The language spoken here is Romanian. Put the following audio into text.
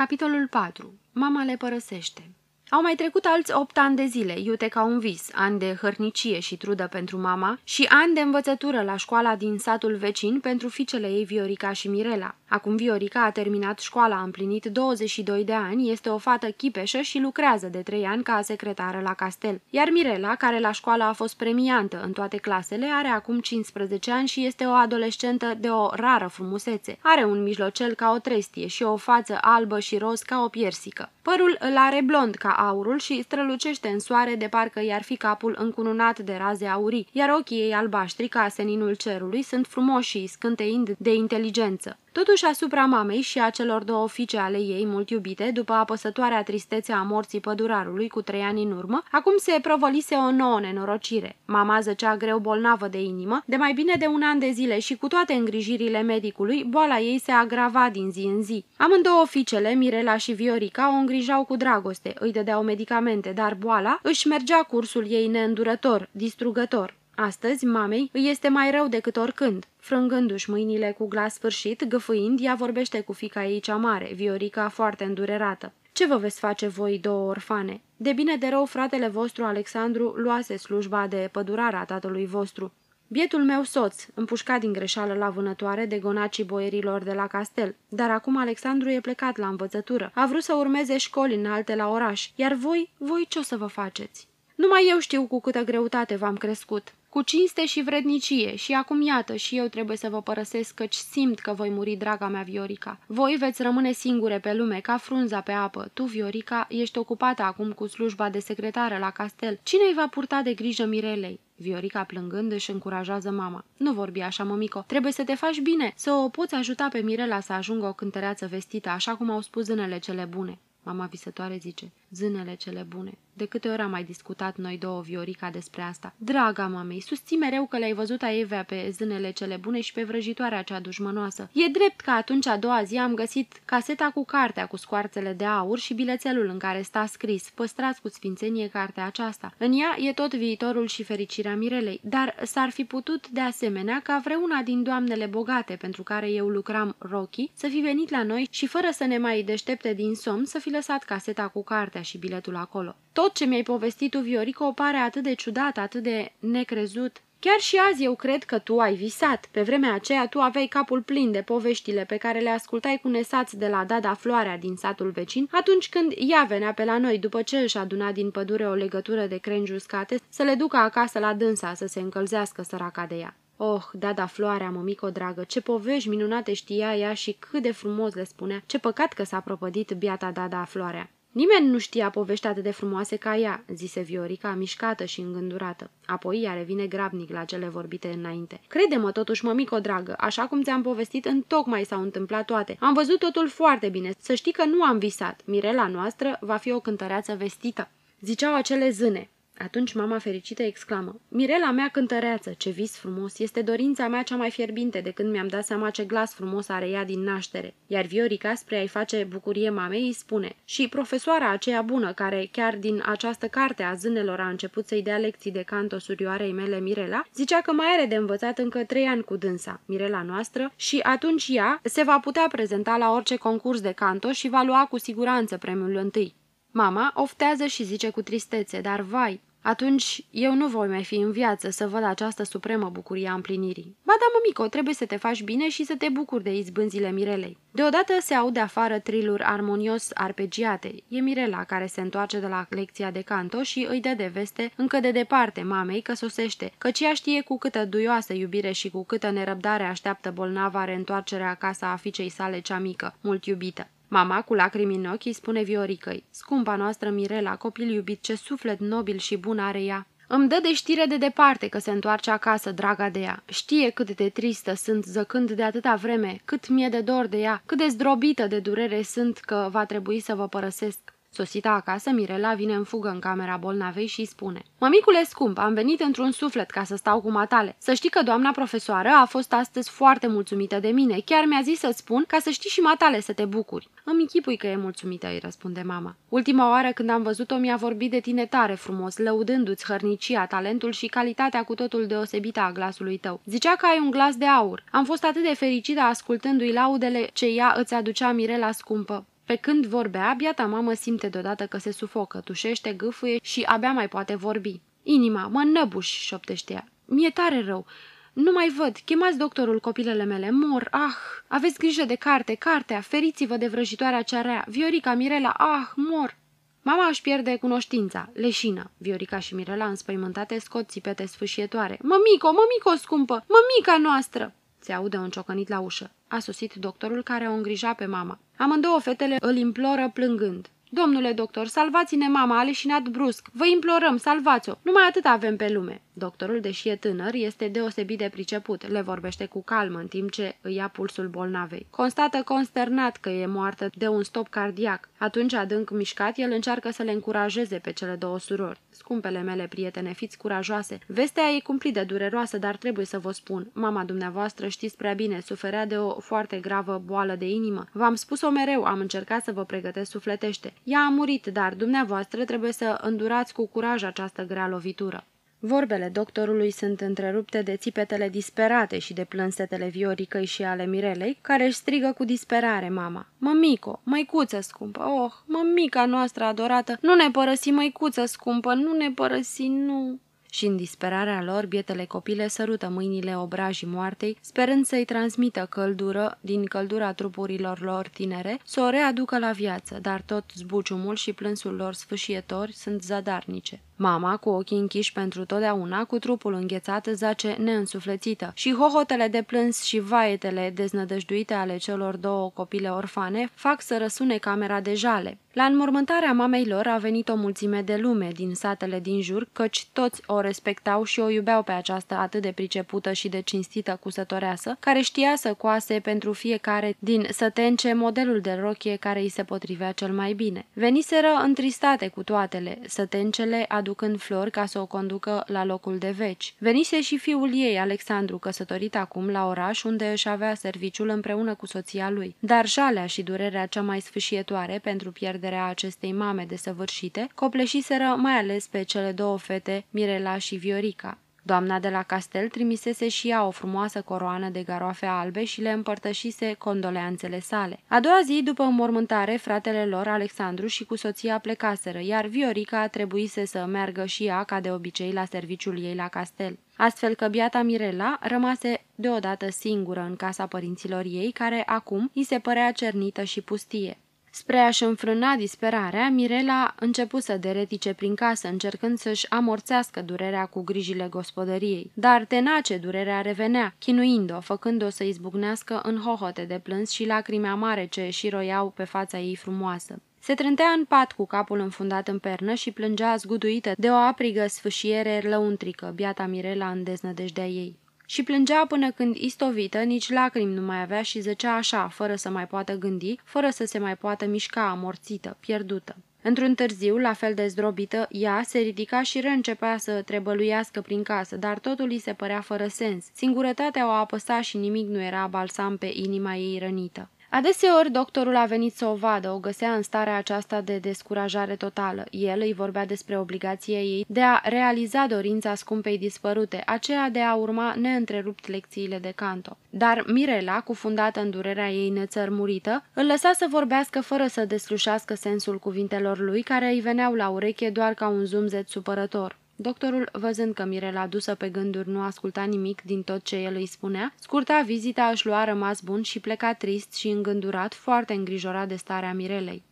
Capitolul 4. Mama le părăsește au mai trecut alți opt ani de zile, iute ca un vis, ani de hărnicie și trudă pentru mama și ani de învățătură la școala din satul vecin pentru fiicele ei Viorica și Mirela. Acum Viorica a terminat școala, a împlinit 22 de ani, este o fată chipeșă și lucrează de 3 ani ca secretară la castel. Iar Mirela, care la școală a fost premiantă în toate clasele, are acum 15 ani și este o adolescentă de o rară frumusețe. Are un mijlocel ca o trestie și o față albă și roz ca o piersică. Părul îl are blond ca aurul și strălucește în soare de parcă i-ar fi capul încununat de raze aurii, iar ochii ei albaștri ca seninul cerului sunt frumoși și scânteind de inteligență. Totuși asupra mamei și a celor două fiice ale ei mult iubite, după apăsătoarea tristețe a morții pădurarului cu trei ani în urmă, acum se provălise o nouă nenorocire. Mama zăcea greu bolnavă de inimă, de mai bine de un an de zile și cu toate îngrijirile medicului, boala ei se agrava din zi în zi. Amândouă fiicele, Mirela și Viorica, o îngrijau cu dragoste, îi dădeau medicamente, dar boala își mergea cursul ei neîndurător, distrugător. Astăzi, mamei, îi este mai rău decât oricând. Frângându-și mâinile cu glas sfârșit, găfâind, ea vorbește cu fica ei cea mare, Viorica foarte îndurerată. Ce vă veți face voi două orfane? De bine de rău, fratele vostru Alexandru luase slujba de pădurare a tatălui vostru. Bietul meu soț, împușcat din greșeală la vânătoare de gonacii boierilor de la castel, dar acum Alexandru e plecat la învățătură. A vrut să urmeze școli înalte la oraș, iar voi, voi ce o să vă faceți? Numai eu știu cu câtă greutate v-am crescut cu cinste și vrednicie și acum iată și eu trebuie să vă părăsesc căci simt că voi muri, draga mea Viorica. Voi veți rămâne singure pe lume, ca frunza pe apă. Tu, Viorica, ești ocupată acum cu slujba de secretară la castel. Cine îi va purta de grijă Mirelei? Viorica plângând își încurajează mama. Nu vorbi așa, mămico. Trebuie să te faci bine, să o poți ajuta pe Mirela să ajungă o cântăreață vestită, așa cum au spus zânele cele bune. Mama visătoare zice, zânele cele bune. De câte ori am mai discutat noi două, Viorica, despre asta? Draga mamei, susții mereu că le-ai văzut a Evea pe zânele cele bune și pe vrăjitoarea cea dușmănoasă. E drept că atunci a doua zi am găsit caseta cu cartea cu scoarțele de aur și bilețelul în care sta scris, păstrați cu sfințenie cartea aceasta. În ea e tot viitorul și fericirea Mirelei, dar s-ar fi putut de asemenea ca vreuna din doamnele bogate pentru care eu lucram Rocky să fi venit la noi și fără să ne mai deștepte din somn să fi lăsat caseta cu cartea și biletul acolo. Tot ce mi-ai povestit tu, Viorico, o pare atât de ciudat, atât de necrezut. Chiar și azi eu cred că tu ai visat. Pe vremea aceea tu aveai capul plin de poveștile pe care le ascultai cu nesați de la Dada Floarea din satul vecin, atunci când ea venea pe la noi după ce își aduna din pădure o legătură de crengi uscate să le ducă acasă la dânsa să se încălzească săraca de ea. Oh, Dada Floarea, mămico dragă, ce povești minunate știa ea și cât de frumos le spunea. Ce păcat că s-a prăpădit biata Dada Floarea. Nimeni nu știa povești atât de frumoase ca ea, zise Viorica, mișcată și îngândurată. Apoi ea revine grabnic la cele vorbite înainte. Crede-mă totuși, mămico dragă, așa cum ți-am povestit, în tocmai s-au întâmplat toate. Am văzut totul foarte bine, să știi că nu am visat. Mirela noastră va fi o cântăreață vestită. Ziceau acele zâne. Atunci mama fericită exclamă, Mirela mea cântăreață, ce vis frumos, este dorința mea cea mai fierbinte de când mi-am dat seama ce glas frumos are ea din naștere. Iar Viorica, spre a-i face bucurie mamei, îi spune, și profesoara aceea bună, care chiar din această carte a zânelor a început să-i dea lecții de canto surioarei mele Mirela, zicea că mai are de învățat încă trei ani cu dânsa, Mirela noastră, și atunci ea se va putea prezenta la orice concurs de canto și va lua cu siguranță premiul întâi. Mama oftează și zice cu tristețe, dar vai, atunci eu nu voi mai fi în viață să văd această supremă bucurie a împlinirii. Ba da, mămico, trebuie să te faci bine și să te bucuri de izbânzile Mirelei. Deodată se aude afară triluri armonios arpegiate. E Mirela care se întoarce de la lecția de canto și îi dă de veste încă de departe mamei că sosește, căci ea știe cu câtă duioasă iubire și cu câtă nerăbdare așteaptă bolnava reîntoarcerea acasă a fiicei sale cea mică, mult iubită. Mama, cu lacrimi în ochi, îi spune Vioricăi, Scumpa noastră Mirela, copil iubit, ce suflet nobil și bun are ea. Îmi dă de știre de departe că se întoarce acasă, draga de ea. Știe cât de tristă sunt zăcând de atâta vreme, cât mi-e de dor de ea, cât de zdrobită de durere sunt că va trebui să vă părăsesc. Sosita acasă, Mirela vine în fugă în camera bolnavei și spune Mămicule scump, am venit într-un suflet ca să stau cu matale. Să știi că doamna profesoară a fost astăzi foarte mulțumită de mine. Chiar mi-a zis să spun ca să știi și matale să te bucuri. Îmi închipui că e mulțumită, îi răspunde mama. Ultima oară când am văzut-o mi-a vorbit de tine tare frumos, lăudându-ți hărnicia, talentul și calitatea cu totul deosebită a glasului tău. Zicea că ai un glas de aur. Am fost atât de fericită ascultându-i laudele ce ea îți aducea Mirela scumpă. Pe când vorbea, biata mamă simte deodată că se sufocă, tușește, gâfâie și abia mai poate vorbi. Inima, mă năbuș, șoptește ea. Mi-e tare rău. Nu mai văd, chemați doctorul copilele mele, mor, ah, aveți grijă de carte, cartea, feriți-vă de vrăjitoarea cea rea, Viorica, Mirela, ah, mor. Mama își pierde cunoștința, leșină. Viorica și Mirela înspăimântate scot țipete sfâșietoare. Mămico, mămico scumpă, mămica noastră! Se aude un ciocănit la ușă. A sosit doctorul care o îngrija pe mama. Amândouă fetele îl imploră plângând. Domnule doctor, salvați-ne mama, a leșinat brusc. Vă implorăm, salvați-o. Numai atât avem pe lume. Doctorul, deși e tânăr, este deosebit de priceput. Le vorbește cu calm în timp ce îi ia pulsul bolnavei. Constată consternat că e moartă de un stop cardiac. Atunci, adânc mișcat, el încearcă să le încurajeze pe cele două surori. Scumpele mele prietene, fiți curajoase. Vestea e cumplit de dureroasă, dar trebuie să vă spun. Mama dumneavoastră știți prea bine, suferea de o foarte gravă boală de inimă. V-am spus-o mereu, am încercat să vă pregătesc sufletește. Ea a murit, dar dumneavoastră trebuie să îndurați cu curaj această grea lovitură. Vorbele doctorului sunt întrerupte de țipetele disperate și de plânsetele Vioricăi și ale Mirelei, care își strigă cu disperare mama. Mămico, măicuță scumpă, oh, mămica noastră adorată, nu ne părăsi, măicuță scumpă, nu ne părăsi, nu și în disperarea lor, bietele copile sărută mâinile obrajii moartei, sperând să-i transmită căldură din căldura trupurilor lor tinere, să o readucă la viață, dar tot zbuciumul și plânsul lor sfâșietori sunt zadarnice. Mama, cu ochii închiși pentru totdeauna, cu trupul înghețat, zace neînsuflețită și hohotele de plâns și vaetele deznădăjduite ale celor două copile orfane fac să răsune camera de jale. La înmormântarea mamei lor a venit o mulțime de lume din satele din jur, căci toți o respectau și o iubeau pe această atât de pricepută și de cinstită cusătoreasă, care știa să coase pentru fiecare din sătence modelul de rochie care îi se potrivea cel mai bine. Veniseră întristate cu toatele, sătencele aducând flori ca să o conducă la locul de veci. Venise și fiul ei, Alexandru, căsătorit acum la oraș, unde își avea serviciul împreună cu soția lui. Dar jalea și durerea cea mai sfâșietoare pentru pierderea pierderea acestei mame desăvârșite, copleșiseră mai ales pe cele două fete, Mirela și Viorica. Doamna de la castel trimisese și ea o frumoasă coroană de garoafe albe și le împărtășise condoleanțele sale. A doua zi, după înmormântare, fratele lor, Alexandru, și cu soția plecaseră, iar Viorica trebuise să meargă și ea, ca de obicei, la serviciul ei la castel. Astfel că biata Mirela rămase deodată singură în casa părinților ei, care acum îi se părea cernită și pustie. Spre a-și înfrâna disperarea, Mirela început să deretice prin casă, încercând să-și amorțească durerea cu grijile gospodăriei. Dar tenace durerea revenea, chinuind-o, făcând-o să izbucnească în hohote de plâns și lacrime amare ce roiau pe fața ei frumoasă. Se trântea în pat cu capul înfundat în pernă și plângea zguduită de o aprigă sfâșiere lăuntrică, biata Mirela în deznădejdea ei și plângea până când, istovită, nici lacrimi nu mai avea și zăcea așa, fără să mai poată gândi, fără să se mai poată mișca, amorțită, pierdută. Într-un târziu, la fel de zdrobită, ea se ridica și reîncepea să trebăluiască prin casă, dar totul îi se părea fără sens. Singurătatea o apăsa și nimic nu era balsam pe inima ei rănită. Adeseori doctorul a venit să o vadă, o găsea în starea aceasta de descurajare totală. El îi vorbea despre obligația ei de a realiza dorința scumpei dispărute, aceea de a urma neîntrerupt lecțiile de canto. Dar Mirela, cufundată în durerea ei nețărmurită, îl lăsa să vorbească fără să deslușească sensul cuvintelor lui, care îi veneau la ureche doar ca un zumzet supărător. Doctorul, văzând că Mirela, dusă pe gânduri, nu asculta nimic din tot ce el îi spunea, scurta vizita, își lua rămas bun și pleca trist și îngândurat, foarte îngrijorat de starea Mirelei.